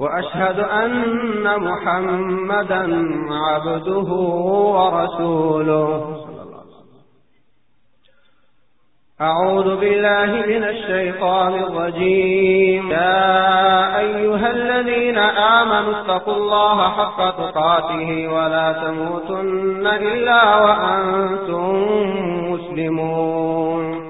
وأشهد أن محمدا عبده ورسوله. أعوذ بالله من الشيطان الرجيم. يا أيها الذين آمنوا اتقوا الله حق تقاته ولا تموتن إلا وأنتم مسلمون.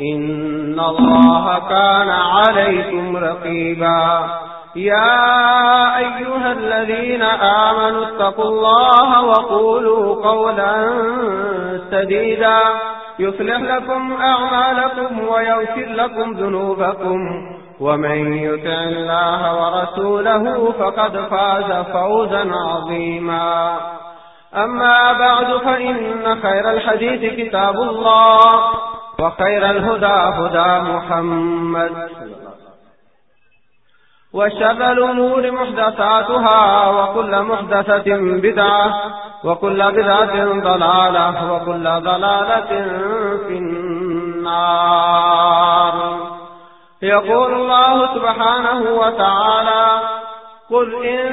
إن الله كان عليكم رقيبا يا أيها الذين آمنوا اتقوا الله وقولوا قولا سديدا يصلح لكم أعمالكم ويغفر لكم ذنوبكم ومن يطع الله ورسوله فقد فاز فوزا عظيما أما بعد فإن خير الحديث كتاب الله وخير الهدى هدى محمد. وشر الأمور محدثاتها وكل محدثة بدعة وكل بدعة ضلالة وكل ضلالة في النار. يقول الله سبحانه وتعالى قل إن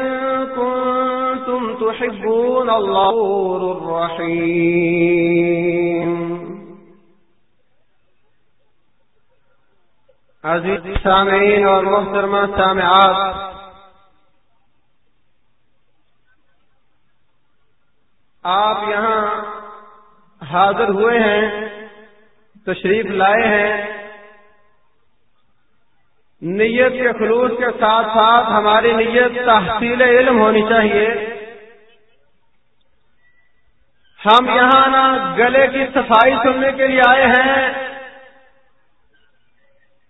كنتم تحبون الله الرحيم. عزیز، سامعین اور محترمہ سامعات، آپ یہاں حاضر ہوئے ہیں، تشریف لائے ہیں، نیت کے خلوص کے ساتھ ساتھ ہماری نیت تحصیل علم ہونی چاہیے۔ ہم یہاں نا گلے کی صفائی سننے کے لیے آئے ہیں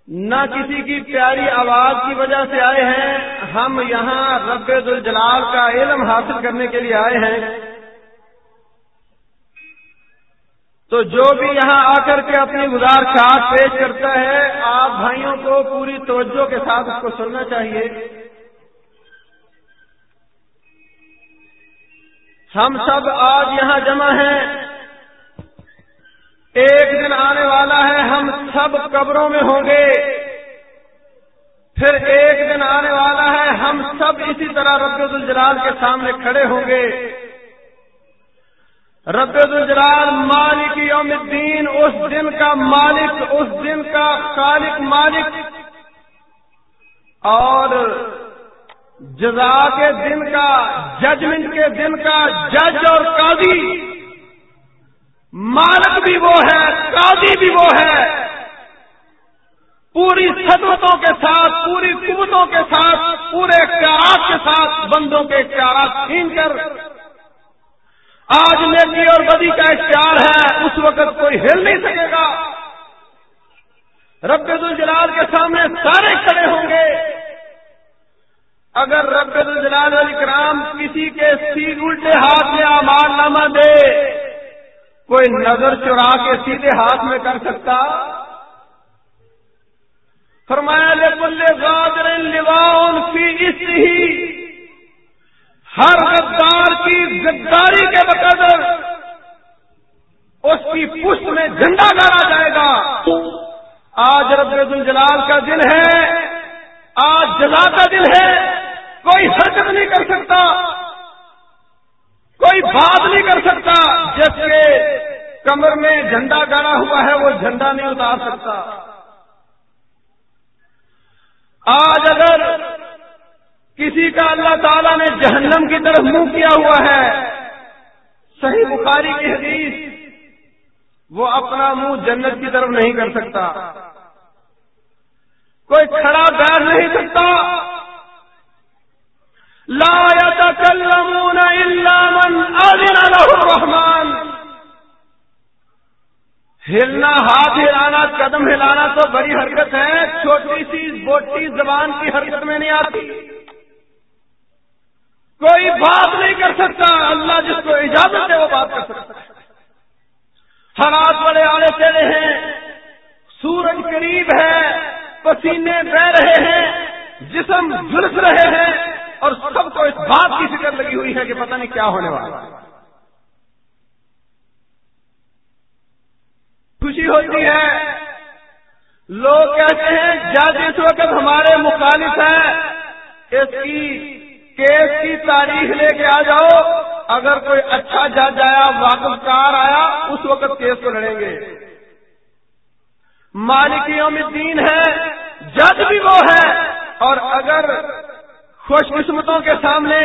نہ کسی کی پیاری آواز کی وجہ سے آئے ہیں۔ ہم یہاں رب الجلال کا علم حاصل کرنے کے لیے آئے ہیں۔ تو جو بھی یہاں آ کر کے اپنی گزار چاٹ پیش کرتا ہے، آپ بھائیوں کو پوری توجہ کے ساتھ اس کو سننا چاہیے۔ ہم سب آج یہاں جمع ہیں۔ ایک دن آنے والا ہے، ہم سب قبروں میں ہوں گے۔ پھر ایک دن آنے والا ہے، ہم سب اسی طرح رب الجلال کے سامنے کھڑے ہوں گے۔ رب الجلال مالک یوم الدین، اس دن کا مالک، اس دن کا خالق مالک۔ اور جزا کے دن کا، ججمنٹ کے دن کا، جج اور قاضی۔ مالک بھی وہ ہے، قاضی بھی وہ ہے۔ پوری صدمتوں کے ساتھ، پوری قوتوں کے ساتھ، پورے اختیارات کے ساتھ بندوں کے اختیارات چھین کر۔ آج نیکی اور بدی کا اختیار ہے، اس وقت کوئی ہل نہیں سکے گا۔ رب الجلال کے سامنے سارے کھڑے ہوں گے۔ اگر رب الجلال علی کرام کسی کے سیٹ الٹے ہاتھ میں آمان نامہ دے کوئی نظر چرا کے سیدھے ہاتھ میں کر سکتا؟ فرمایا، لے بلے غادر لواؤن فی اس ہی ہر غدار کی غداری کے بقدر اس کی پشت میں جھنڈا گاڑا جائے گا۔ آج رب الجلال کا دن ہے، آج جلا کا دن ہے، کوئی حرکت نہیں کر سکتا۔ کوئی بات نہیں کر سکتا۔ جس کے کمر میں جھنڈا گڑا ہوا ہے، وہ جھنڈا نہیں اتار سکتا۔ آج اگر کسی کا اللہ تعالیٰ نے جہنم کی طرف منہ کیا ہوا ہے، صحیح بخاری کی حدیث، وہ اپنا منہ جنت کی طرف نہیں کر سکتا۔ کوئی کھڑا بیٹھ نہیں سکتا۔ لا يتكلمون الا من اذن له الرحمن. ہلنا ہاتھ ہلانا، قدم ہلانا تو بڑی حرکت ہے، چھوٹی سی بوٹی زبان کی حرکت میں نہیں آتی۔ کوئی بات نہیں کر سکتا، اللہ جس کو اجازت ہے وہ بات کر سکتا ہے۔ حالات بڑے آڑے تیرے ہیں، سورج قریب ہے، پسینے بہ رہے ہیں، جسم جلس رہے ہیں۔ اور سب کو اس بات کی فکر لگی ہوئی ہے کہ پتہ نہیں کیا ہونے والا خوشی ہوتی ہے۔ لوگ کہتے ہیں جج اس وقت ہمارے مخالف ہے اس کی کیس کی تاریخ لے کے آ جاؤ۔ اگر کوئی اچھا جج آیا، واقف کار آیا، اس وقت کیس کو لڑیں گے۔ مالک یوم الدین ہے، جج بھی وہ ہے۔ اور اگر خوش قسمتوں کے سامنے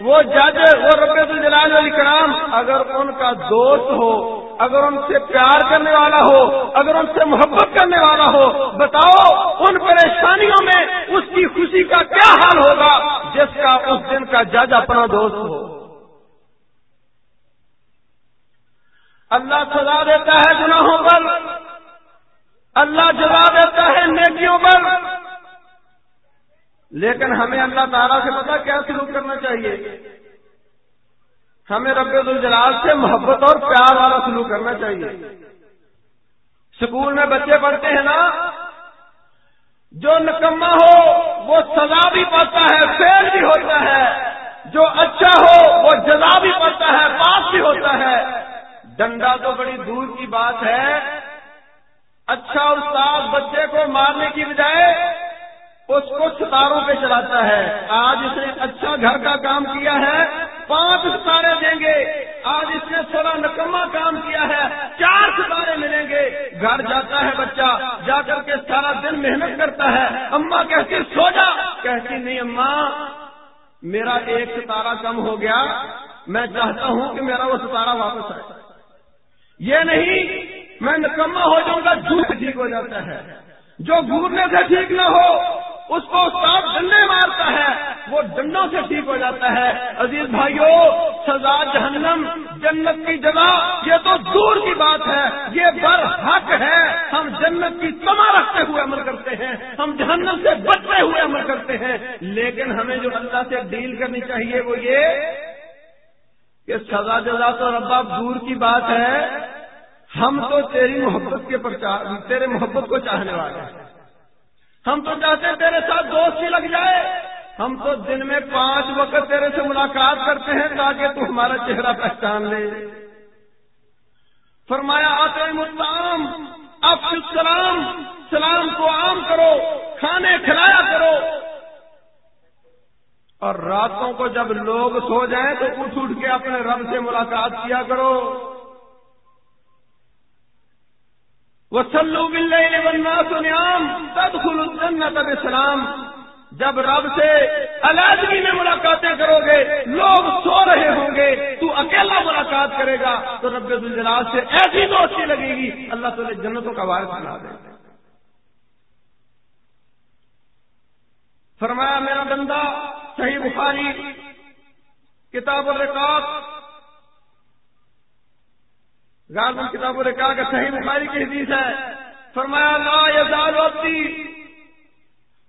وہ جج وہ رب الجلال علی کرام، اگر ان کا دوست ہو، اگر ان سے پیار کرنے والا ہو، اگر ان سے محبت کرنے والا ہو، بتاؤ ان پریشانیوں میں اس کی خوشی کا کیا حال ہوگا جس کا اس دن کا جج اپنا دوست ہو؟ اللہ سزا دیتا ہے گناہوں پر، اللہ جزا دیتا ہے نیکیوں پر لیکن ہمیں اللہ تعالیٰ سے پتا کیا سلوک کرنا چاہیے؟ ہمیں رب الجلال سے محبت اور پیار والا سلوک کرنا چاہیے۔ اسکول میں بچے پڑھتے ہیں نا، جو نکما ہو، وہ سزا بھی پاتا ہے، فیل بھی ہوتا ہے۔ جو اچھا ہو، وہ جزا بھی پاتا ہے، پاس بھی ہوتا ہے۔ ڈنڈا تو بڑی دور کی بات ہے۔ اچھا استاد بچے کو مارنے کی بجائے اس کو ستاروں پہ چلاتا ہے۔ آج اس نے اچھا گھر کا کام کیا ہے۔ پانچ ستارے دیں گے۔ آج اس نے تھوڑا نکما کام کیا ہے۔ چار ستارے ملیں گے۔ گھر جاتا ہے بچہ۔ جا کر کے سارا دن محنت کرتا ہے۔ اما کہتی، سو جا! کہتی، نہیں اما میرا ایک ستارہ کم ہو گیا۔ میں چاہتا ہوں کہ میرا وہ ستارہ واپس آئے۔ یہ نہیں، میں نکما ہو جاؤں گا، جھوٹ ٹھیک ہو جاتا ہے۔ جو گھورنے سے ٹھیک نہ ہو اس کو استاد ڈنڈے مارتا ہے، وہ ڈنڈوں سے ٹھیک ہو جاتا ہے۔ عزیز بھائیوں سزا جہنم، جنت کی جگہ، یہ تو دور کی بات ہے۔ یہ بر حق ہے۔ ہم جنت کی تما رکھتے ہوئے عمل کرتے ہیں۔ ہم جہنم سے بچتے ہوئے عمل کرتے ہیں۔ لیکن ہمیں جو اللہ سے ڈیل کرنی چاہیے وہ یہ کہ سزا جزا تو ربا دور کی بات ہے۔ ہم تو تیری محبت کے پرچار تیرے محبت کو چاہنے والے ہیں۔ ہم تو چاہتے ہیں تیرے ساتھ دوستی لگ جائے۔ ہم تو دن میں پانچ وقت تیرے سے ملاقات کرتے ہیں تاکہ تو ہمارا چہرہ پہچان لے۔ فرمایا آتے مسلام اب سلام سلام کو عام کرو، کھانے کھلایا کرو۔ اور راتوں کو جب لوگ سو جائیں تو اٹھ اٹھ کے اپنے رب سے ملاقات کیا کرو۔ وسلو سنیام تب الجنت بسلام۔ جب رب سے علیحدگی میں ملاقاتیں کرو گے لوگ سو رہے ہوں گے، تو اکیلا ملاقات کرے گا، تو رب الجلال سے ایسی دوستی لگے گی، اللہ تعالی جنتوں کا وارث بنا دے فرمایا، میرا بندہ، صحیح بخاری، کتاب الرقاب غالب کتابوں نے کہا کہ صحیح بخاری کی حدیث ہے۔ فرمایا، لا یزال عبدی،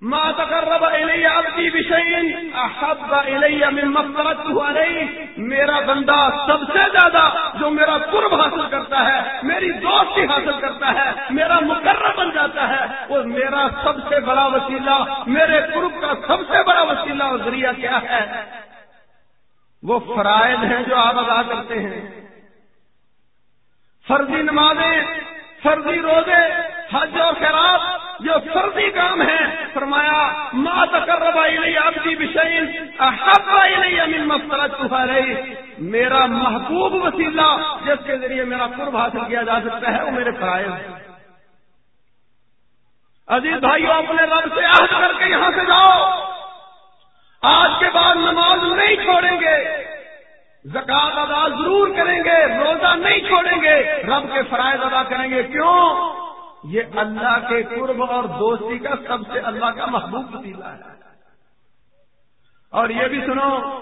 ما تقرب الی عبدی بشیء احب الی من مغفرته علی میرا بندہ سب سے زیادہ جو میرا قرب حاصل کرتا ہے، میری دوستی حاصل کرتا ہے، میرا مقرر بن جاتا ہے، وہ میرا سب سے بڑا وسیلہ، میرے قرب کا سب سے بڑا وسیلہ اور ذریعہ کیا ہے؟ وہ فرائض ہیں جو آپ ادا کرتے ہیں۔ فرضی نمازیں، فرضی روزے، حج اور خیرات جو فرضی کام ہے فرمایا ماں تقرب آئی نہیں آپ کی بشین حق آئی نہیں امین مسرت میرا محبوب وسیلہ جس کے ذریعے میرا قرب حاصل کیا جا سکتا ہے، وہ میرے فرائض عزیز بھائیوں اپنے رب سے عہد کر کے یہاں سے جاؤ۔ آج کے بعد نماز نہیں چھوڑیں گے۔ زکات ادا ضرور کریں گے، روزہ نہیں چھوڑیں گے، رب کے فرائض ادا کریں گے۔ کیوں؟ یہ اللہ کے قرب اور دوستی کا سب سے اللہ کا محبوب وسیلہ ہے۔ اور یہ بھی سنو،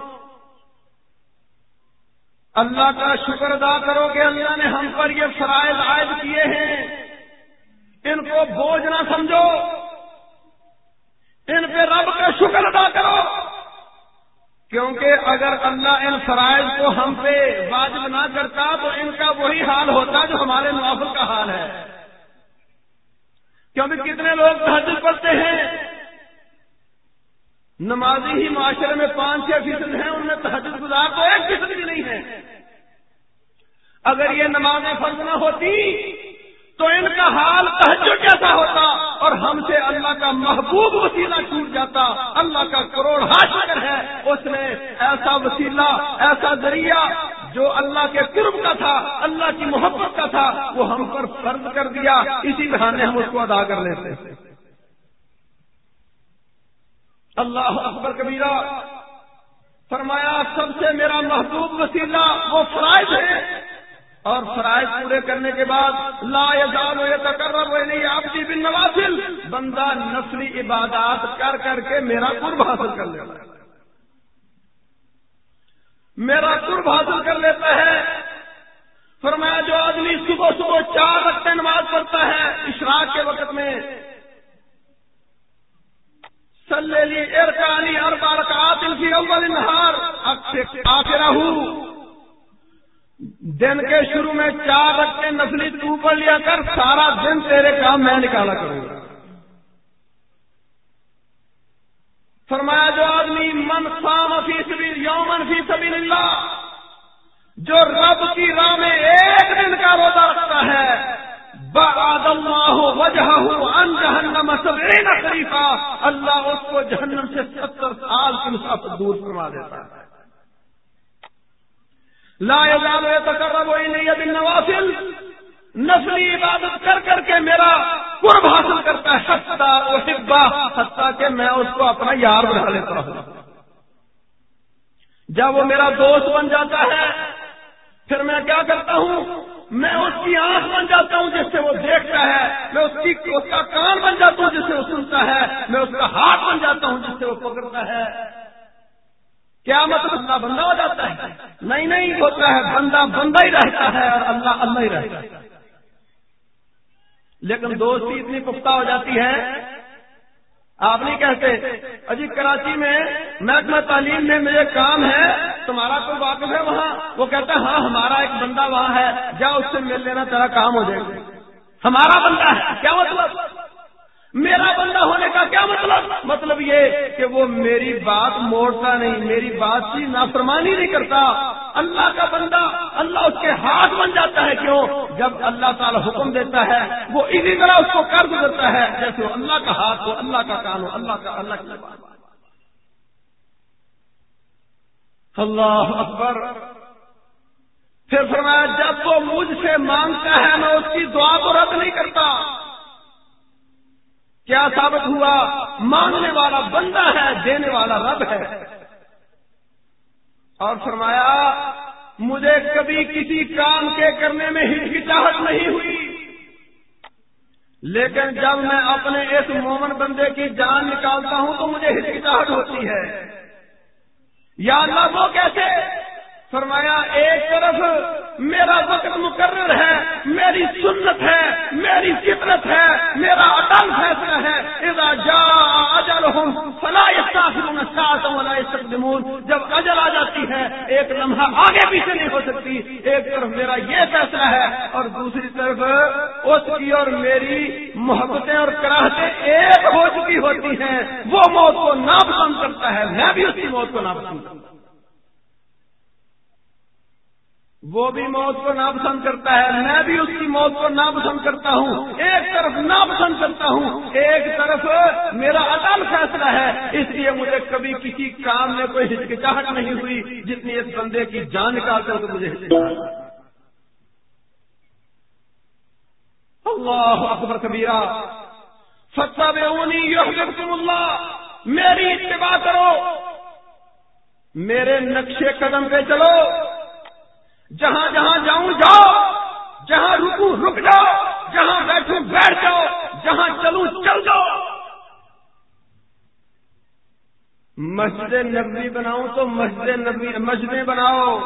اللہ کا شکر ادا کرو کہ اللہ نے ہم پر یہ فرائض عائد کیے ہیں۔ ان کو بوجھ نہ سمجھو۔ ان پہ رب کا شکر ادا کرو۔ کیونکہ اگر اللہ ان فرائض کو ہم پہ واجب نہ کرتا تو ان کا وہی حال ہوتا جو ہمارے موافق کا حال ہے۔ کیونکہ کتنے لوگ تحجد پڑھتے ہیں؟ نمازی ہی معاشرے میں پانچ چھ فیصد ہیں، ان میں تحجد گزار تو ایک فیصد بھی نہیں ہے۔ اگر یہ نمازیں فرض نہ ہوتی تو ان کا حال تحجد کیسا ہوتا اور ہم سے اللہ کا محبوب وسیلہ ٹوٹ جاتا۔ اللہ کا کروڑ حاصل ہے، اس نے ایسا وسیلہ، ایسا ذریعہ جو اللہ کے قرب کا تھا، اللہ کی محبت کا تھا، وہ ہم پر فرض کر دیا۔ اسی بہانے ہم اس کو ادا کر لیتے۔ اللہ اکبر کبیرہ، فرمایا، سب سے میرا محبوب وسیلہ وہ فرائض ہے اور فرائض پورے کرنے کے بعد لا یزال تقرب نہیں آپ کی بن نوافل، بندہ نسلی عبادات کر کر کے میرا قرب حاصل کر لیتا ہے۔ میرا قرب حاصل کر لیتا ہے۔ فرمایا جو آدمی صبح صبح چار رقطے نماز پڑھتا ہے، اشراق کے وقت میں سلے ارکانی اربا رکعات فی اول نہار آخر ہوں۔ دن کے شروع میں چار رکھتے نسلی تو پر لیا کر، سارا دن تیرے کام میں نکالا کروں گا۔ فرمایا جو آدمی من سام فی سبیل یومن فی سبیل اللہ، جو رب کی راہ میں ایک دن کا روزہ رکھتا ہے ہو وجہ ہو ان جہنم شریفہ اللہ اس کو جہنم سے ستر سال کی مسافت دور کروا دیتا ہے۔ لا یزال یتقرب الی بالنوافل. نسلی عبادت کر کر کے میرا قرب حاصل کرتا ہے، حتی احبا حتی کہ میں اس کو اپنا یار بنا لیتا ہوں۔ جب وہ میرا دوست بن جاتا ہے، پھر میں کیا کرتا ہوں؟ میں اس کی آنکھ بن جاتا ہوں جس سے وہ دیکھتا ہے۔ میں اس کی اس کا کان بن جاتا ہوں جس سے وہ سنتا ہے۔ میں اس کا ہاتھ بن جاتا ہوں جس سے وہ پکڑتا ہے۔ کیا مطلب اللہ بندہ ہو جاتا ہے۔ نہیں نہیں ہوتا ہے، بندہ بندہ ہی رہتا ہے اور اللہ اللہ ہی رہتا ہے۔ لیکن دوستی اتنی پختہ ہو جاتی ہے۔ آپ نہیں کہتے اجی کراچی میں محکمہ تعلیم میں میرے کام ہے، تمہارا کوئی واقف ہے وہاں؟ وہ کہتا ہے ہاں ہمارا ایک بندہ وہاں ہے جا اس سے مل لینا، تیرا کام ہو جائے گا۔ ہمارا بندہ ہے، کیا مطلب؟ میرا بندہ ہونے کا کیا مطلب؟ مطلب یہ کہ وہ میری بات موڑتا نہیں، میری بات کی نافرمانی نہیں کرتا۔ اللہ کا بندہ اللہ اس کے ہاتھ بن جاتا ہے کیوں؟ جب اللہ تعالی حکم دیتا ہے، وہ اسی طرح اس کو کر گزرتا ہے۔ جیسے اللہ کا ہاتھ ہو، اللہ کا کان ہو، اللہ کا اللہ کی بات۔ اللہ اکبر۔ پھر فرمایا، جب وہ مجھ سے مانگتا ہے، میں اس کی دعا کو رد نہیں کرتا۔ کیا ثابت ہوا؟ مانگنے والا بندہ ہے، دینے والا رب ہے۔ اور فرمایا، مجھے کبھی کسی کام کے کرنے میں ہچکچاہٹ نہیں ہوئی۔ لیکن جب میں اپنے اس مومن بندے کی جان نکالتا ہوں تو مجھے ہچکچاہٹ ہوتی ہے۔ یا اللہ وہ کیسے؟ فرمایا، ایک طرف میرا وقت مقرر ہے، میری سنت ہے، میری فطرت ہے، میرا اٹل فیصلہ ہے جب اجل آ جاتی ہے، ایک لمحہ آگے پیچھے نہیں ہو سکتی۔ ایک طرف میرا یہ فیصلہ ہے اور دوسری طرف اس کی اور میری محبتیں اور کراہتیں ایک ہو چکی ہوتی ہیں۔ وہ موت کو ناپسند کرتا ہے، میں بھی اس کی موت کو ناپسند کرتا ہوں۔ وہ بھی موت کو ناپسند کرتا ہے، میں بھی اس کی موت کو ناپسند کرتا ہوں۔ ایک طرف ناپسند کرتا ہوں، ایک طرف میرا اٹل فیصلہ ہے۔ اس لیے مجھے کبھی کسی کام میں کوئی ہچکچاہٹ نہیں ہوئی، جتنی اس بندے کی جان نکال کر تو مجھے اللہ اکبر کبیرہ۔ ستہ بے اونی اللہ میری اتباع کرو۔ میرے نقشے قدم پہ چلو۔ جہاں جہاں جاؤں جاؤ، جہاں رکوں رک جاؤ، جہاں بیٹھوں بیٹھ جاؤ، جہاں چلو چل جاؤ۔ مسجد نبی بناؤں تو مسجد نبی مسجدیں بناؤ۔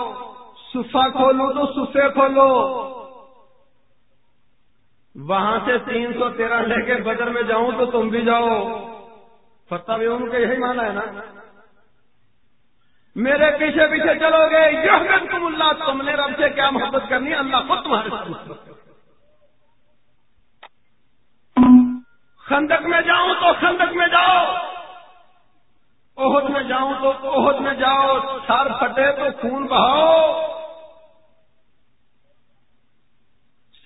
صفا کھولو تو صفے کھولو۔ وہاں سے تین سو تیرہ لے کے بدر میں جاؤں تو تم بھی جاؤ۔ فتح بھی ان کا یہی مانا ہے نا؟ میرے پیچھے پیچھے چلو گے۔ یہ تم اللہ، تم نے رب سے کیا محبت کرنی ہے؟ اللہ خود تمہارے خندق میں جاؤں تو خندق میں جاؤ۔ عہد میں جاؤں تو عہد میں جاؤ۔ سر پھٹے تو خون بہاؤ۔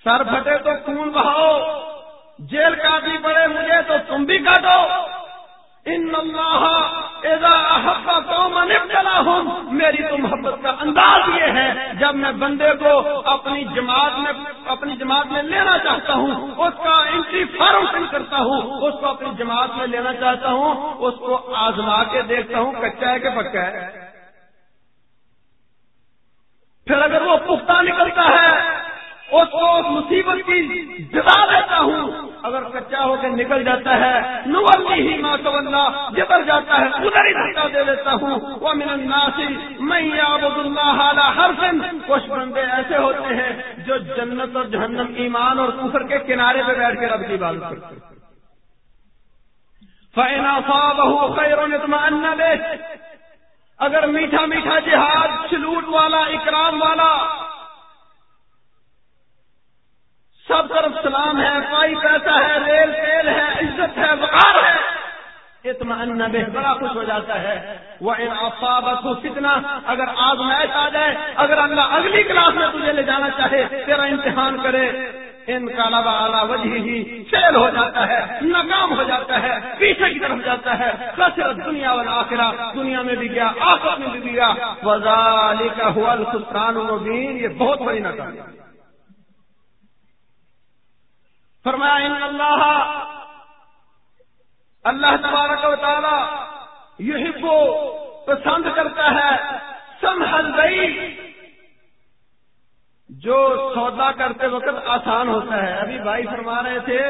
سر پھٹے تو خون بہاؤ۔ جیل کاٹنی پڑے مجھے تو تم بھی کاٹو۔ ان اللہ میری تو محبت کا انداز یہ ہے، جب میں بندے کو اپنی جماعت میں اپنی جماعت میں لینا چاہتا ہوں، اس کا انٹری فارم فل کرتا ہوں، اس کو اپنی جماعت میں لینا چاہتا ہوں، اس کو آزما کے دیکھتا ہوں، کچا ہے کہ پکا ہے۔ پھر اگر وہ پختہ نکلتا ہے اس کو مصیبت کی جگہ دیتا ہوں۔ اگر کچا ہو کے نکل جاتا ہے نولی ہی ماں اللہ جبر جاتا ہے، ادھر ہی دھکا دے دیتا ہوں۔ وہ من الناسی میں عبد اللہ ہر دن کچھ بندے ایسے ہوتے ہیں جو جنت اور جہنم، ایمان اور کفر کے کنارے پہ بیٹھ کے رب کی بات کرتے ہیں۔ فینا فا بہو خیروں نے اگر میٹھا میٹھا جہاد سلوٹ والا، اکرام والا سب طرف سلام ہے، پائی پیسہ ہے، ریل تیل ہے، عزت ہے، وقار ہے۔ اطمئن بے بڑا خوش ہو جاتا ہے۔ وہ ان افابت کتنا اگر آزمائش آ جائے، اگر اللہ اگلی کلاس میں تجھے لے جانا چاہے، تیرا امتحان کرے۔ ان کا علاوہ اعلیٰ وجہ ہی فیل ہو جاتا ہے، ناکام ہو جاتا ہے، پیچھے کی طرف جاتا ہے۔ کثرت دنیا والا آخرا دنیا میں بھی گیا آخر میں بھی گیا۔ وزال کا ہوا الخسران المبین یہ بہت بڑی ناکامی فرمایا، ان اللہ اللہ تبارک و تعالی یہی کو پسند کرتا ہے سمحل گئی جو سودا کرتے وقت آسان ہوتا ہے۔ ابھی بھائی فرما رہے تھے،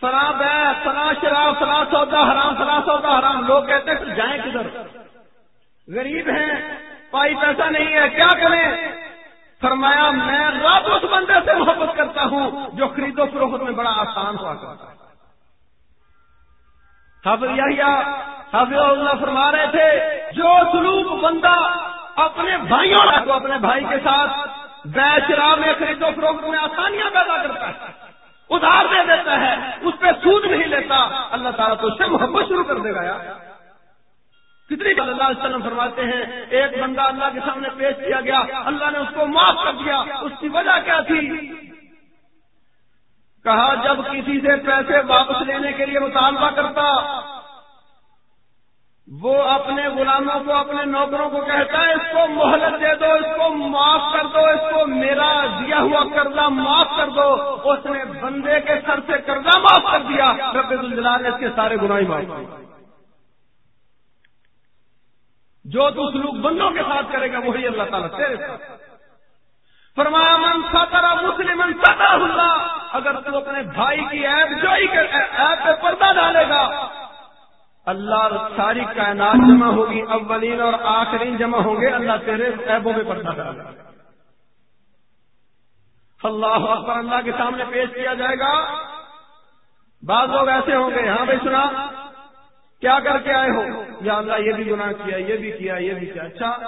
فلاں بے، فلاں شراب، فلاں سودا، حرام، فلاں سودا، حرام۔ لوگ کہتے ہیں، جائیں کدھر؟ غریب ہیں، پائی پیسہ نہیں ہے، کیا کریں؟ فرمایا، میں رب اس بندے سے محبت کرتا ہوں جو خرید و فروخت میں بڑا آسان ہوا کرتا ہے. اللہ فرما رہے تھے، جو سلوک بندہ اپنے بھائیوں کو اپنے بھائی کے ساتھ بے شراب میں خرید و فروخت میں آسانیاں پیدا کرتا ہے، ادھار دے دیتا ہے، اس پہ سود نہیں لیتا، اللہ تعالیٰ تو اس سے محبت شروع کر دے گا یار. کتنی بار اللہ علیہ وسلم فرماتے ہیں، ایک بندہ اللہ کے سامنے پیش کیا گیا، اللہ نے اس کو معاف کر دیا، اس کی وجہ کیا تھی؟ کہا، جب کسی سے پیسے واپس لینے کے لیے مطالبہ کرتا، وہ اپنے غلاموں کو، اپنے نوکروں کو کہتا ہے اس کو مہلت دے دو، اس کو معاف کر دو، اس کو میرا دیا ہوا قرضہ معاف کر دو، اس نے بندے کے سر سے قرضہ معاف کر دیا، رب الجلال نے اس کے سارے گناہ معاف کر جو تو سلوک بندوں کے ساتھ کرے گا، وہی اللہ تعالیٰ تیرے ساتھ۔ فرمایا، من ساترا مسلم اللہ، اگر تو اپنے بھائی کی ایپ جوئی ایپ پہ پردہ ڈالے گا۔ اللہ ساری کائنات جمع ہوگی، اولین اور آخرین جمع ہوں گے، اللہ تیرے ایبوں میں پردہ ڈالے گا۔ اللہ اکبر، اللہ کے سامنے پیش کیا جائے گا۔ بعض لوگ ایسے ہوں گے ہاں بھائی، سنا۔ کیا کر کے آئے ہو؟ یا اللہ، یہ بھی گناہ کیا، یہ بھی کیا، یہ بھی کیا۔ اچھا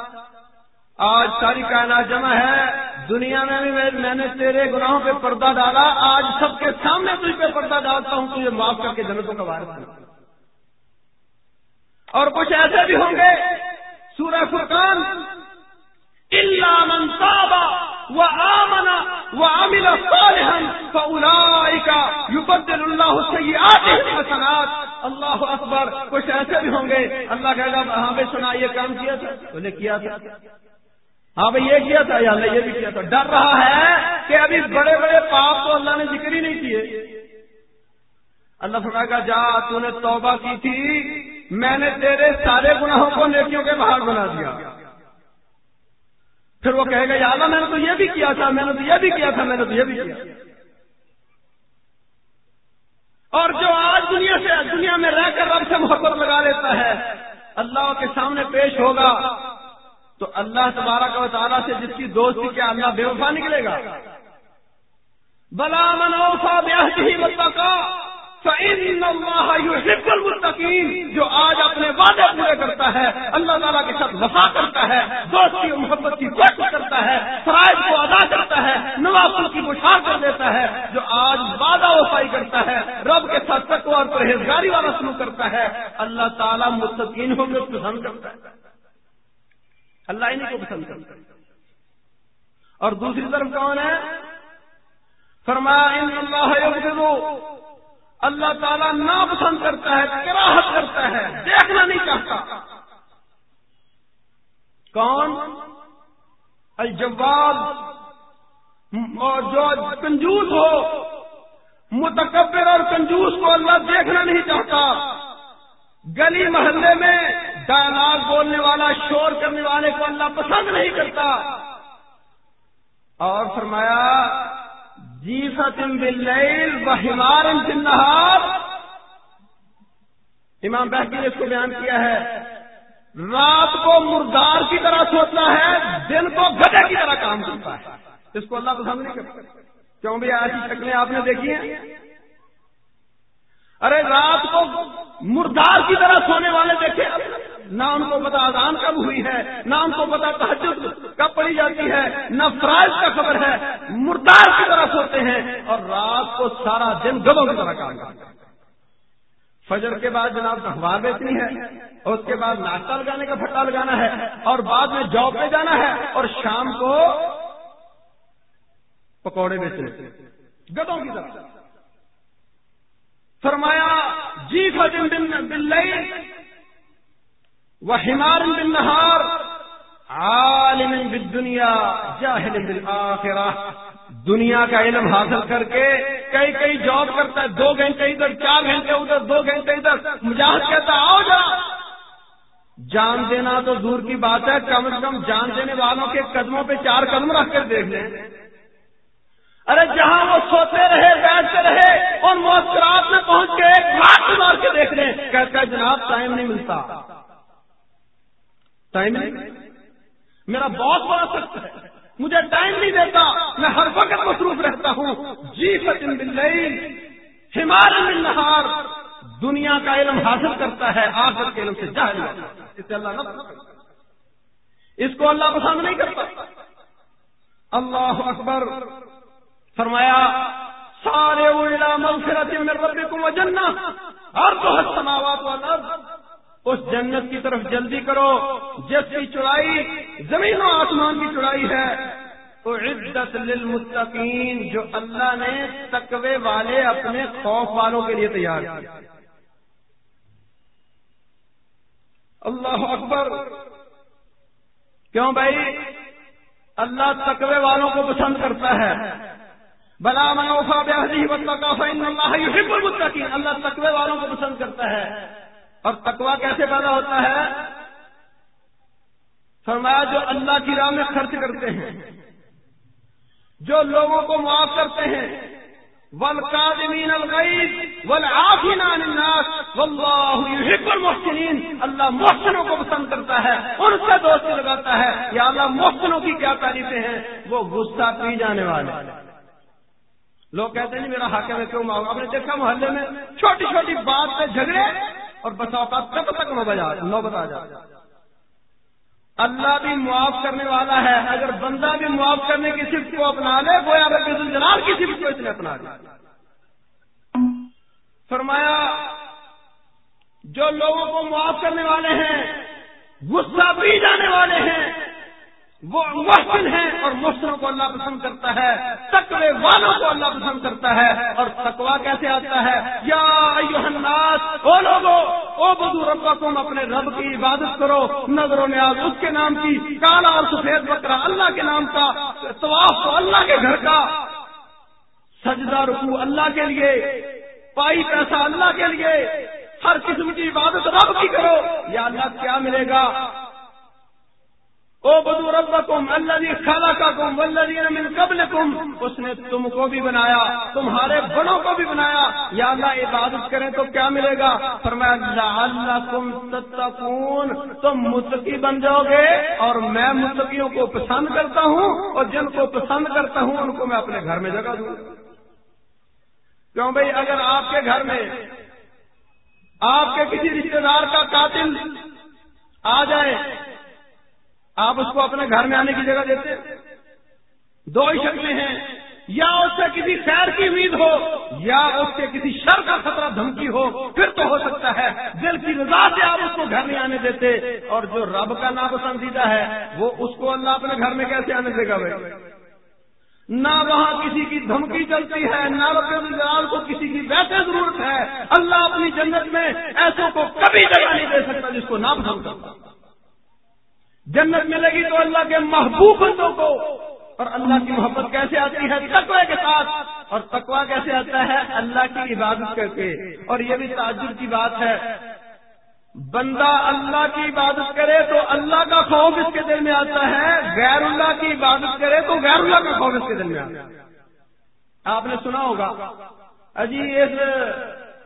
آج ساری کائنات جمع ہے۔ دنیا میں بھی میں نے تیرے گناہوں پہ پردہ ڈالا۔ آج سب کے سامنے تجھ پہ پردہ ڈالتا ہوں تجھے معاف کر کے جنتوں کا وارث اور کچھ ایسے بھی ہوں گے۔ سورہ فرقان اللہ منصابہ وہ آمنا وہ عامل يبدل اللہ حسنات۔ اللہ اکبر، کچھ ایسے بھی ہوں گے۔ اللہ کہے گا ہاں بھائی، سنا، یہ کام کیا تھا؟ بولے کیا تھا؟ ہاں بھائی، یہ کیا تھا؟ یا اللہ، یہ بھی کیا تھا؟ ڈر رہا ہے کہ ابھی بڑے بڑے پاپ تو اللہ نے ذکر ہی نہیں کیے۔ اللہ فرمائے گا، جا، تو نے توبہ کی تھی۔ میں نے تیرے سارے گناہوں کو نیکیوں کے باہر بنا دیا۔ پھر وہ کہے گا، یا اللہ، میں نے تو یہ بھی کیا تھا، میں نے تو یہ بھی کیا تھا، میں نے تو یہ بھی کیا۔ اور جو آج دنیا سے دنیا میں رہ کر رب سے محبت لگا لیتا ہے، اللہ کے سامنے پیش ہوگا، تو اللہ تبارک و تعالیٰ سے جس کی دوستی کیا اللہ بے وفا نکلے گا۔ بلا منوفا بیاہی متقا المتقین جو آج اپنے وعدے پورے کرتا ہے، اللہ تعالیٰ کے ساتھ وفا کرتا ہے دوستی محبت کی کوشش کرتا ہے، فرائض کو ادا کرتا ہے، نوافل کی بشار کر دیتا ہے۔ جو آج وعدہ وفائی کرتا ہے، رب کے ساتھ تقوی اور پرہیزگاری والا سلوک کرتا ہے، اللہ تعالیٰ مستقین ہو کے پسند کرتا ہے۔ اللہ انہیں کو پسند کرتا ہے۔ اور دوسری طرف کون ہے؟ فرمایا ان اللہ اللہ تعالیٰ ناپسند کرتا ہے، کراہت کرتا ہے، دیکھنا نہیں چاہتا۔ کون؟ الجواب اور جو کنجوس ہو، متکبر اور کنجوس کو اللہ دیکھنا نہیں چاہتا۔ گلی محلے میں ڈائلاگ بولنے والا، شور کرنے والے کو اللہ پسند نہیں کرتا۔ اور فرمایا جی فتم بل بہمار نہار امام بہتی نے اس کو بیان کیا ہے۔ رات کو مردار کی طرح سوچتا ہے، دن کو گدے کی طرح کام کرتا ہے۔ اس کو اللہ پسند نہیں کرتا۔ کیوں بھی ایسی شکلیں آپ نے دیکھی ہیں؟ ارے رات کو مردار کی طرح سونے والے دیکھے نہ ان کو پتا اذان کب ہوئی ہے نہ ان کو پتا تحجد کب پڑی جاتی ہے نہ فرائض کا خبر ہے، مردار کی طرح سوتے ہیں اور رات کو سارا دن گدوں کی طرح کام کرتے ہیں۔ فجر کے بعد جناب اخبار بیچنی ہے اور اس کے بعد ناشتہ لگانے کا پھٹا لگانا ہے اور بعد میں جاب پہ جانا ہے اور شام کو پکوڑے بیچنے گدوں کی طرح۔ فرمایا جی فجن دن وہ ہمار بن عالم بالدنیا جاہل بالآخرہ دنیا کا علم حاصل کر کے کئی کئی جاب کرتا ہے، دو گھنٹے ادھر، چار گھنٹے ادھر، دو گھنٹے ادھر، مجاہد کہتا آؤ جا جان دینا تو دور کی بات ہے، کم از کم جان دینے والوں کے قدموں پہ چار قدم رکھ کر دیکھ لیں۔ ارے جہاں وہ سوتے رہے، بیٹھتے رہے اور موسرات میں پہنچ کے ایک لاکھ مار کے دیکھ لیں۔ کہتا ہے، جناب، ٹائم نہیں ملتا۔ ٹائم نہیں میرا بہت بڑا سخت ہے۔ مجھے ٹائم نہیں دیتا۔ میں ہر وقت مصروف رہتا ہوں۔ جی فتن بل ہمار نہار دنیا کا علم حاصل کرتا ہے آخر کے علم سے جاہل اس سے اللہ نہ اس کو اللہ پسند نہیں کرتا۔ اللہ اکبر۔ فرمایا، سارے الا مغفرت من ربکم وجنہ ہر تو سماوات والارض۔ اس جنت کی طرف جلدی کرو، جس کی چڑائی زمین و آسمان کی چڑائی ہے۔ تو عزت للمتقین جو اللہ نے تقوی والے اپنے خوف والوں کے لیے تیار کیا۔ اللہ اکبر۔ کیوں بھائی؟ اللہ تقوی والوں کو پسند کرتا ہے۔ بلا منوفا بیاہی اللہ يحب اللہ تقوی والوں کو پسند کرتا ہے۔ اور تقوا کیسے پیدا ہوتا ہے؟ فرمایا جو اللہ کی راہ میں خرچ کرتے ہیں، جو لوگوں کو معاف کرتے ہیں ولقادمین الغیب والعافین عن الناس، واللہ المحسنین، اللہ محسنوں کو پسند کرتا ہے، ان سے دوستی لگاتا ہے۔ یا اللہ محسنوں کی کیا تعریفیں ہیں؟ وہ غصہ پی جانے والے۔ لوگ کہتے ہیں میرا حق ہے میں کیوں معاف؟ آپ نے دیکھا محلے میں چھوٹی چھوٹی بات پہ جھگڑے اور بس اوقات کب تک نو بجا نو جا۔ اللہ بھی معاف کرنے والا ہے۔ اگر بندہ بھی معاف کرنے کی صرف کو اپنا لے، گویا اگر جلال کی صرف کو اس نے اپنا لے فرمایا، جو لوگوں کو معاف کرنے والے ہیں، غصہ بھی جانے والے ہیں۔ وہ محسن ہیں اور محسنوں کو اللہ پسند کرتا ہے، تقوی والوں کو اللہ پسند کرتا ہے اور تقوا کیسے آتا ہے؟ یا الناس، او لوگو، او بدو ربا تم اپنے رب کی عبادت کرو۔ نظر و نیاز اس کے نام کی، کالا اور سفید بکرا اللہ کے نام کا، طواف اللہ کے گھر کا۔ سجدہ رکو اللہ کے لیے۔ پائی پیسہ اللہ کے لیے۔ ہر قسم کی عبادت رب کی کرو۔ یا اللہ کیا ملے گا؟ بدو رب کم اللہ خالہ کا کم من قبل اس نے تم کو بھی بنایا، تمہارے بڑوں کو بھی بنایا۔ یا اللہ، عبادت کریں تو کیا ملے گا؟ فرمایا اللہ تتقون۔ تم متقی بن جاؤ گے اور میں متقیوں کو پسند کرتا ہوں اور جن کو پسند کرتا ہوں، ان کو میں اپنے گھر میں جگہ دوں۔ کیوں بھائی؟ اگر آپ کے گھر میں آپ کے کسی رشتے دار کا قاتل آ جائے آپ اس کو اپنے گھر میں آنے کی جگہ دیتے دو ہی شکلیں ہیں، یا اس سے کسی خیر کی امید ہو، یا اس کے کسی شر کا خطرہ دھمکی ہو، پھر تو ہو سکتا ہے۔ دل کی رضا سے آپ اس کو گھر میں آنے دیتے اور جو رب کا ناپسندیدہ ہے، وہ اس کو اللہ اپنے گھر میں کیسے آنے دے گا بھائی؟ نہ وہاں کسی کی دھمکی چلتی ہے، نہ رب کو کسی کی ویسے ضرورت ہے۔ اللہ اپنی جنت میں ایسوں کو کبھی جگہ نہیں دے سکتا جس کو نہ پسند کرتا جنت ملے گی تو اللہ کے محبوب بندوں کو اور اللہ کی محبت کیسے آتی ہے تقوی کے ساتھ اور تقوی کیسے آتا ہے؟ اللہ کی عبادت کر کے۔ اور یہ بھی تعجب کی بات ہے۔ بندہ اللہ کی عبادت کرے تو اللہ کا خوف اس کے دل میں آتا ہے۔ غیر اللہ کی عبادت کرے تو غیر اللہ کا خوف اس کے دل میں آتا ہے۔ آپ نے سنا ہوگا۔ اجی اس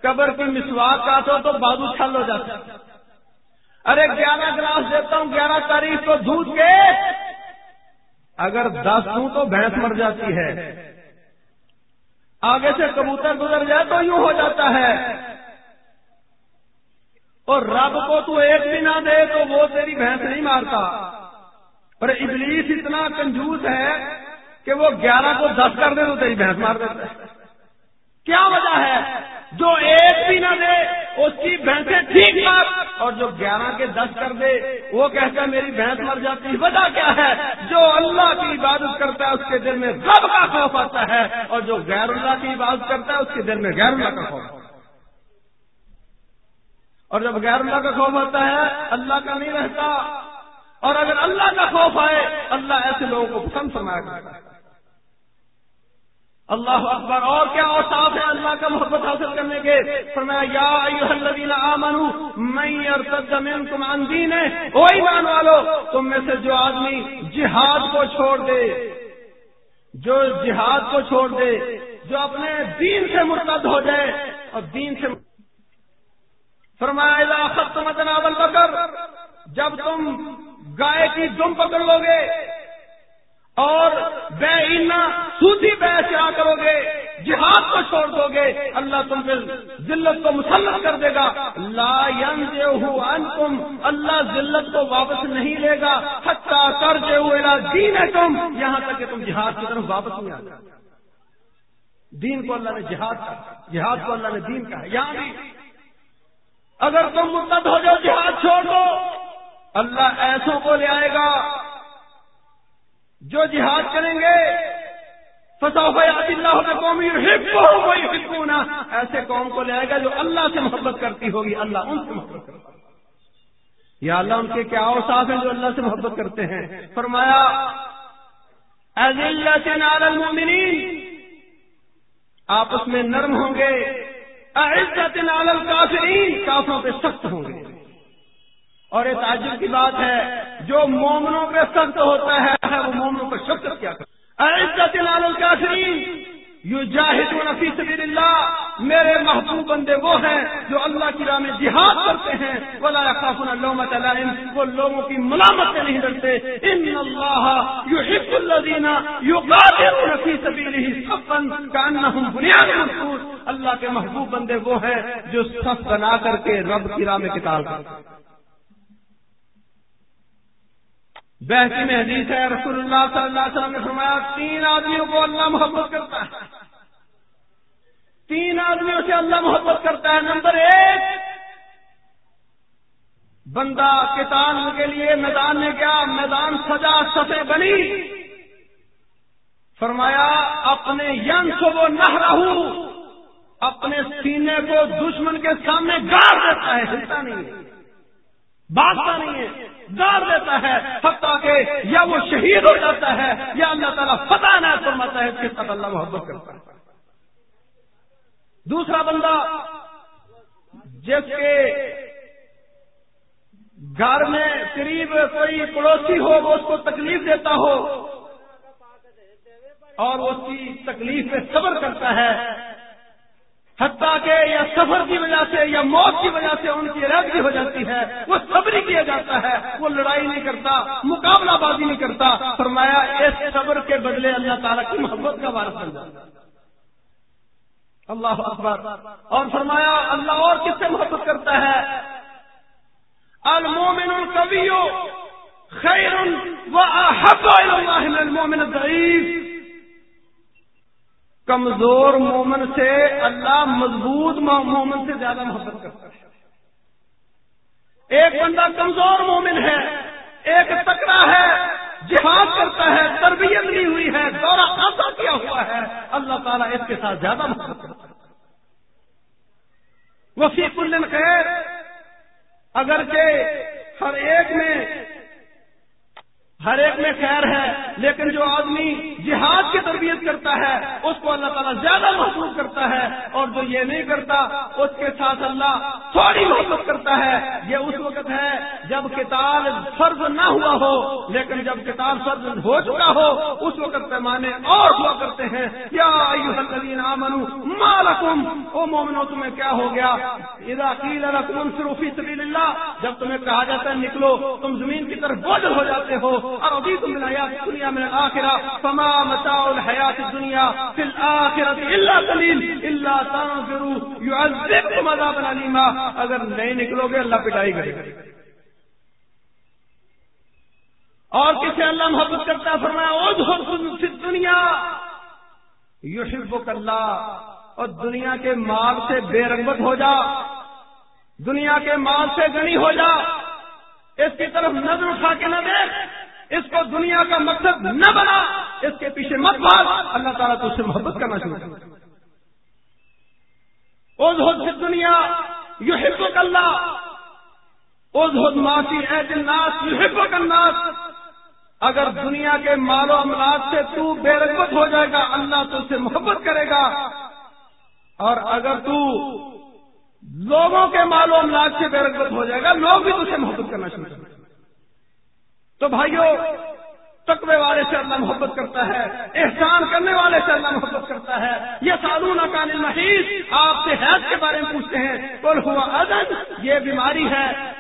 قبر کی مسواک کا تو بازو چھل ہو جاتا ہے۔ ارے گیارہ گلاس دیتا ہوں، گیارہ تاریخ کو دودھ کے۔ اگر دس ہوں تو بھینس مر جاتی ہے۔ آگے سے کبوتر گزر جائے تو یوں ہو جاتا ہے۔ اور رب کو تو ایک بھی نہ دے تو وہ تیری بھینس نہیں مارتا۔ اور ابلیس اتنا کنجوس ہے کہ وہ گیارہ کو دس کر دے تو تیری بھینس مار دیتا ہے۔ کیا وجہ ہے؟ جو ایک بھی نہ دے اس کی بھینسیں ٹھیک مار۔ اور جو گیارہ کے دس کر دے، وہ کہتا ہے میری بھینس مر جاتی۔ وجہ کیا ہے؟ جو اللہ کی عبادت کرتا ہے، اس کے دل میں رب کا خوف آتا ہے۔ اور جو غیر اللہ کی عبادت کرتا ہے، اس کے دل میں غیر اللہ کا خوف اور جب غیر اللہ کا خوف آتا ہے، اللہ کا نہیں رہتا۔ اور اگر اللہ کا خوف آئے، اللہ ایسے لوگوں کو پسند فرمایا کرتا ہے۔ اللہ اکبر، اور کیا اوساف ہے اللہ کا محبت حاصل کرنے کے؟ فرمایا، یا ایوہ الذین آمنوا، من یرتد منکم عن دین او ایمان والو، تم میں سے جو آدمی جہاد کو چھوڑ دے، جو جہاد کو چھوڑ دے، جو اپنے دین سے مرتد ہو جائے، اور دین سے فرمایا، اذا ختم جناب البکر جب تم گائے کی دم پکڑ لو گے اور بے اینا سوتی بے کیا کرو گے، جہاد کو چھوڑ دو گے، اللہ تم پہ ذلت کو مسلط کر دے گا۔ لا انکم اللہ ذلت کو واپس نہیں لے گا۔ حتیٰ کر دے ہوئے دین ہے تم یہاں تک کہ تم جہاد کی طرف واپس نہیں آ دین کو اللہ نے جہاد کا جہاد کو اللہ نے دین کا یہاں بھی یعنی اگر تم مدت ہو جاؤ، جہاد چھوڑ دو۔ اللہ ایسوں کو لے آئے گا جو جہاد کریں گے اللہ قومی ایسے قوم کو لے آئے گا جو اللہ سے محبت کرتی ہوگی، اللہ ان سے محبت کرتا یا اللہ، ان کے کیا اوساف ہیں جو اللہ سے محبت کرتے ہیں؟ فرمایا المؤمنین۔ آپس میں نرم ہوں گے۔ عزت الکافرین۔ کافروں پہ سخت ہوں گے۔ اور یہ تعجب کی بات ہے، جو مومنوں پہ سخت ہوتا ہے وہ مومنوں پہ شخص کیا کرتا یو جاہد نفی سبیل اللہ، میرے محبوب بندے وہ ہیں جو اللہ کی راہ میں جہاد کرتے ہیں۔ ولا خافن لومت علائم وہ لوگوں کی ملامت سے نہیں ڈرتے۔ ان اللہ یحب الذین یقاتلون فی سبیلہ صفا، کانہم بنیاد مرصوص اللہ کے محبوب بندے وہ ہیں جو صف بنا کر کے رب کی راہ میں قتال کرتے ہیں۔ بحثی میں حدیث ہے، رسول اللہ صلی اللہ علیہ وسلم نے فرمایا، تین آدمیوں کو اللہ محبت کرتا ہے۔ تین آدمیوں سے اللہ محبت کرتا ہے۔ نمبر ایک، بندہ کتان کے لیے میدان میں گیا، میدان سجا سفے بنی۔ فرمایا، اپنے ین کو وہ نہ رہو اپنے سینے کو دشمن کے سامنے گاڑ دیتا ہے، ہلتا نہیں ہے بادشاہ نہیں ہے۔ گار دیتا ہے، حتیٰ کہ یا وہ شہید ہو جاتا ہے، یا اللہ تعالیٰ فتح نہ فرماتا ہے، اس کے ساتھ اللہ محبت کرتا ہے۔ دوسرا بندہ، جس کے گھر میں قریب کوئی پڑوسی ہو، وہ اس کو تکلیف دیتا ہو اور اس کی تکلیف پہ صبر کرتا ہے حتیٰ کہ یا سفر کی وجہ سے یا موت کی وجہ سے ان کی رد ہو جاتی ہے، وہ صبر کیا جاتا ہے، وہ لڑائی نہیں کرتا، مقابلہ بازی نہیں کرتا۔ فرمایا، اس صبر کے بدلے اللہ تعالیٰ کی محبت کا وارث بن جاتا اللہ اکبر۔ اور فرمایا، اللہ اور کس سے محبت کرتا ہے؟ المومن القوی خیر المومن الضعیف۔ کمزور مومن سے اللہ مضبوط مومن سے زیادہ محبت کرتا ہے۔ ایک بندہ کمزور مومن ہے، ایک تکڑا ہے، جہاد کرتا ہے، تربیت لی ہوئی ہے، دورہ خاصا کیا ہوا ہے، اللہ تعالیٰ اس کے ساتھ زیادہ محبت کرتا ہے۔ وسیع کلن خیر، اگرچہ ہر ایک میں ہر ایک میں خیر ہے، لیکن جو آدمی جہاد کی تربیت کرتا ہے، اس کو اللہ تعالیٰ زیادہ محسوس کرتا ہے اور جو یہ نہیں کرتا، اس کے ساتھ اللہ تھوڑی محبت کرتا ہے۔ یہ اس وقت ہے جب کتاب فرض نہ ہوا ہو، لیکن جب کتاب فرض ہو چکا ہو، اس وقت پیمانے اور ہوا کرتے ہیں۔ کیا مالکم او مومنو تمہیں کیا ہو گیا؟ صروفی سبیل اللہ جب تمہیں کہا جاتا ہے نکلو، تم زمین کی طرف بوجھ ہو جاتے ہو۔ أرضيتم من الحياة الدنيا من الآخرة فما متاع الحياة الدنيا في الآخرة إلا قليل إلا تنفروا يعذبكم عذابا أليما اگر نہیں نکلو گے، اللہ پٹائی کرے گا۔ اور کسے اللہ محبت کرتا فرمایا ادھر فی دنیا یحبک اللہ۔ اور دنیا کے مال سے بے رغبت ہو جا۔ دنیا کے مال سے گنی ہو جا۔ اس کی طرف نظر اٹھا کے نہ دیکھ۔ اس کو دنیا کا مقصد نہ بنا۔ اس کے پیچھے مت بھاگ۔ اللہ تعالیٰ تو اس سے محبت کرنا شروع کر۔ دنیا یو ہب اللہ۔ اوز معافی، اے دلناس یو ہب الناس۔ اگر دنیا کے مال و املاک سے تو بے رغبت ہو جائے گا، اللہ تو اس سے محبت کرے گا۔ اور اگر تو لوگوں کے مال و املاک سے بے رغبت ہو جائے گا، لوگ بھی تجھ سے محبت کرنا شروع کریں تو بھائیوں تقوی والے سے اللہ محبت کرتا ہے، احسان کرنے والے سے اللہ محبت کرتا ہے۔ یہ سالون اکان محیط آپ سے حیض کے بارے میں پوچھتے ہیں۔ کل ہوا ادن یہ بیماری ہے۔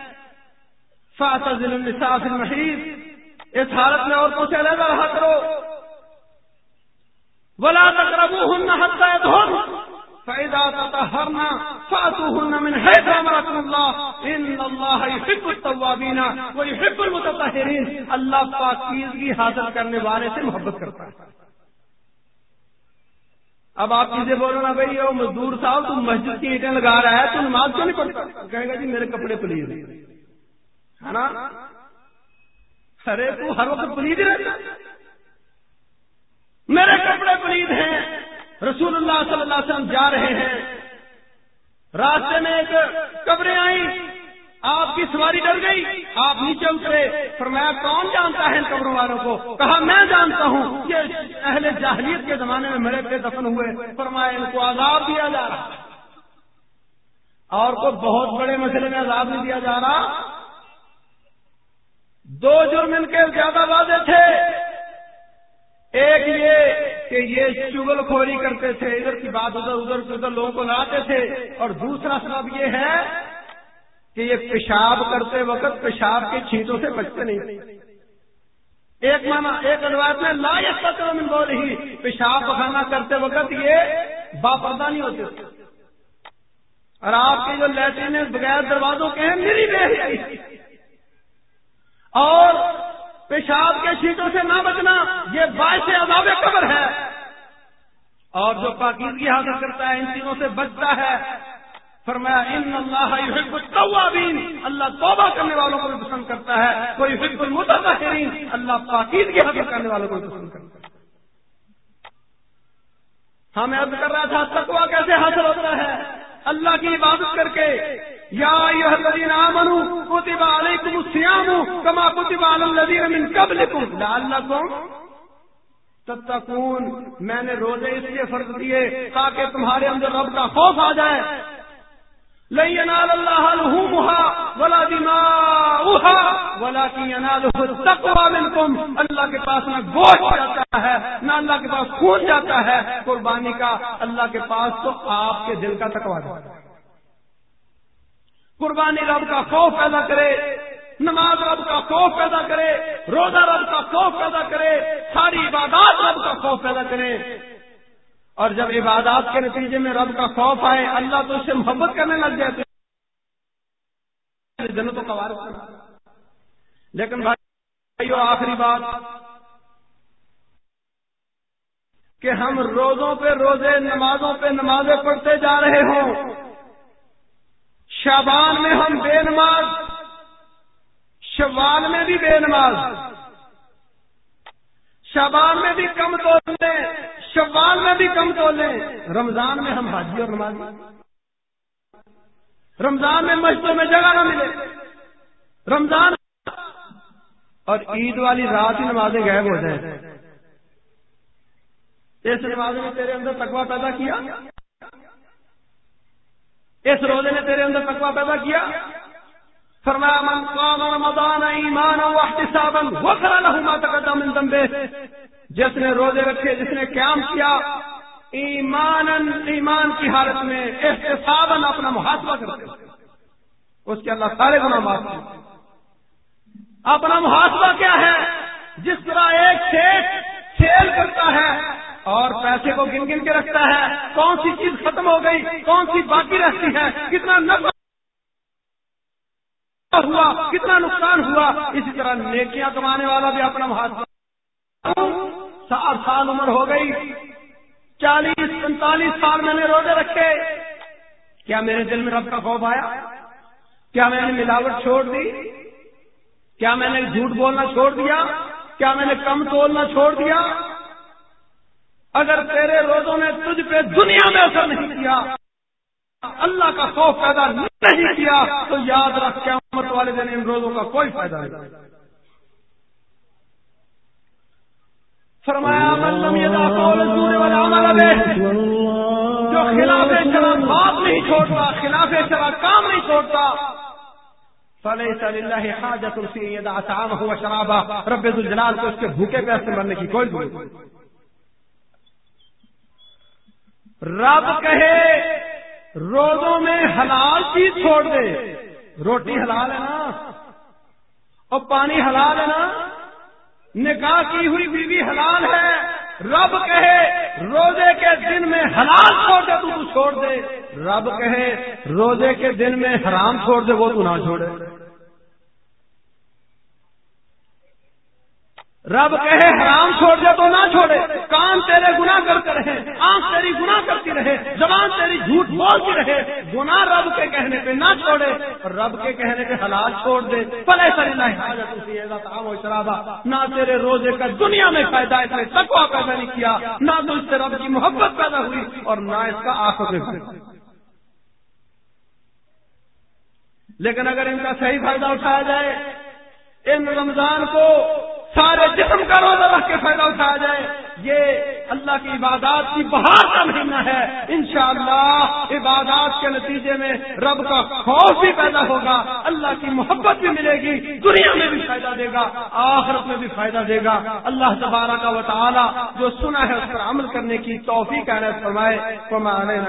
النساء محیط اس حالت میں عورتوں سے علیحدہ رہا کرو۔ بلا تک ربو ہن فإذا تطهرنا فأتوهن من حيث أمركم الله إن الله يحب التوابين ويحب المتطهرين۔ اللہ پاکیزگی حاصل کرنے والے سے محبت کرتا ہے۔ اب آپ چیزیں بولو نا بھائی وہ مزدور صاحب تم مسجد کی اینٹیں لگا رہا ہے، تو نماز کیوں نہیں پڑھتا؟ کہے گا جی میرے کپڑے پلیز۔ ہے نا؟ ارے، تو ہر وقت پلیز رہتا میرے کپڑے پلید ہیں۔ رسول اللہ صلی اللہ علیہ وسلم جا رہے ہیں۔ راستے میں ایک قبریں آئیں۔ آپ کی سواری ڈر گئی۔ آپ نیچے اترے۔ فرمایا، کون جانتا ہے ان قبروں والوں کو؟ کہا، میں جانتا ہوں۔ یہ اہل جاہلیت کے زمانے میں میرے پہ دفن ہوئے۔ فرمایا، ان کو عذاب دیا جا رہا۔ اور کو بہت بڑے مسئلے میں عذاب نہیں دیا جا رہا۔ دو جرم ان کے زیادہ واضح تھے۔ ایک یہ کہ یہ چگل خوری کرتے تھے، ادھر کی بات ادھر ادھر سے ادھر، لوگوں کو لاتے تھے۔ اور دوسرا سبب یہ ہے کہ یہ پیشاب کرتے وقت پیشاب کے چھینٹوں سے بچتے نہیں۔ ایک مانا ایک روایت میں لا من بول ہی پیشاب پخانا کرتے وقت یہ باپردہ نہیں ہوتے۔ اور آپ کے جو لیٹرین بغیر دروازوں کے ہیں، میری اور پیشاب کے شیٹوں سے نہ بچنا، یہ باعث عذاب قبر ہے۔ اور جو پاکیزگی حاصل کرتا ہے، ان چیزوں سے بچتا ہے۔ فرمایا، ان اللہ التوابین اللہ توبہ کرنے والوں کو بھی پسند کرتا ہے۔ کوئی حکم المتطہرین۔ اللہ پاکیزگی حاصل کرنے والوں کو بھی پسند کرتا ہے۔ ہاں، ہمیں عرض کر رہا تھا تقوا کیسے حاصل ہوتا ہے؟ اللہ کی عبادت کر کے، یا الذین آمنوا، کتب علیکم الصیام کما کتب علی الذین من قبلکم۔ لعلکم تتقون، میں نے روزے اس لیے فرض دیے تاکہ تمہارے اندر رب کا خوف آ جائے۔ لئی انال اللہ ولا دماؤها، ولكن يناله التقوى منكم. اللہ کے پاس نہ گوشت جاتا ہے، نہ اللہ کے پاس خون جاتا ہے۔ قربانی کا اللہ کے پاس تو آپ کے دل کا تقوی جاتا ہے۔ قربانی رب کا خوف پیدا کرے، نماز رب کا خوف پیدا کرے، روزہ رب کا خوف پیدا کرے، ساری عبادات رب کا خوف پیدا کرے۔ اور جب عبادات کے نتیجے میں رب کا خوف آئے، اللہ تو اس سے محبت کرنے لگ جائے تو جنتوں کا وارث لیکن بھائی آخری بات کہ ہم روزوں پہ روزے، نمازوں پہ نمازیں پڑھتے جا رہے ہوں۔ شابان میں ہم بے نماز، شوال میں بھی بے نماز۔ شابان میں بھی کم تو شوال میں بھی کم تو رمضان میں ہم حاجی اور نماز رمضان میں مسجدوں میں جگہ نہ ملے۔ رمضان اور عید والی رات ہی نمازیں غائب ہو جائیں۔ اس نماز نے تیرے اندر تقوا پیدا کیا؟ اس روزے نے تیرے اندر تقوا پیدا کیا؟ فرمایا، من قام رمضان ایمانا واحتسابا وغفر له ما تقدم من ذنبه. جس نے روزے رکھے، جس نے قیام کیا ایمان ایمان کی حالت میں احتساب اپنا محاسبہ کرتے اس کے اللہ سارے گنا معاف اپنا محاسبہ کیا ہے؟ جس طرح ایک شیخ کھیل کرتا ہے اور پیسے کو گن گن کے رکھتا ہے، کون سی چیز ختم ہو گئی؟ کون سی باقی رہتی ہے؟ کتنا نفع ہوا؟ کتنا نقصان ہوا؟ اسی طرح نیکیاں کمانے والا بھی اپنا محاسبہ۔ سات سال عمر ہو گئی، چالیس، پینتالیس سال میں نے روزے رکھے۔ کیا میرے دل میں رب کا خوف آیا؟ کیا میں نے ملاوٹ چھوڑ دی؟ کیا میں نے جھوٹ بولنا چھوڑ دیا؟ کیا میں نے کم تولنا چھوڑ دیا؟ اگر تیرے روزوں نے تجھ پہ دنیا میں اثر نہیں کیا، اللہ کا خوف پیدا نہیں کیا، تو یاد رکھ قیامت والے دن ان روزوں کا کوئی فائدہ نہیں۔ فرمایا جو خلاف چلا بات نہیں چھوڑتا، خلاف چلا کام نہیں چھوڑتا حاجت ہوا شرابا رب الجلال کو اس کے بھوکے پیسے مرنے کی کوئی ضرورت رب کہے، روزوں میں حلال چیز چھوڑ دے، روٹی حلال ہے نا، اور پانی حلال ہے نا نکاح کی ہوئی بیوی حلال ہے، رب کہے روزے کے دن میں حلال چھوڑ دے تو چھوڑ دے۔ رب کہے روزے کے دن میں حرام چھوڑ دے، وہ تو نہ چھوڑے۔ رب کہے، حرام چھوڑ دے تو نہ چھوڑے۔ کان تیرے گنا کرتے رہے، آنکھ تیری گنا کرتی رہے، زبان تیری جھوٹ بولتی رہے۔ گنا رب کے کہنے پہ نہ چھوڑے اور رب کے کہنے پہ حلال چھوڑ دے۔ پلے سر شرابا نہ تیرے روزے کا دنیا میں فائدہ اس نے تکوا پیدا نہیں کیا۔ نہ تو اس سے رب کی محبت پیدا ہوئی اور نہ اس کا آخر لیکن اگر ان کا صحیح فائدہ اٹھایا جائے، ان رمضان کو سارے جسم کا روزہ رکھ کے فائدہ اٹھایا جائے۔ یہ اللہ کی عبادات کی بہار کا مہینہ ہے۔ انشاءاللہ عبادات کے نتیجے میں رب کا خوف بھی پیدا ہوگا، اللہ کی محبت بھی ملے گی، دنیا میں بھی فائدہ دے گا، آخرت میں بھی فائدہ دے گا۔ اللہ تبارہ کا وطالعہ جو سنا ہے، اس پر عمل کرنے کی توفیق فرمائے۔ فرمائے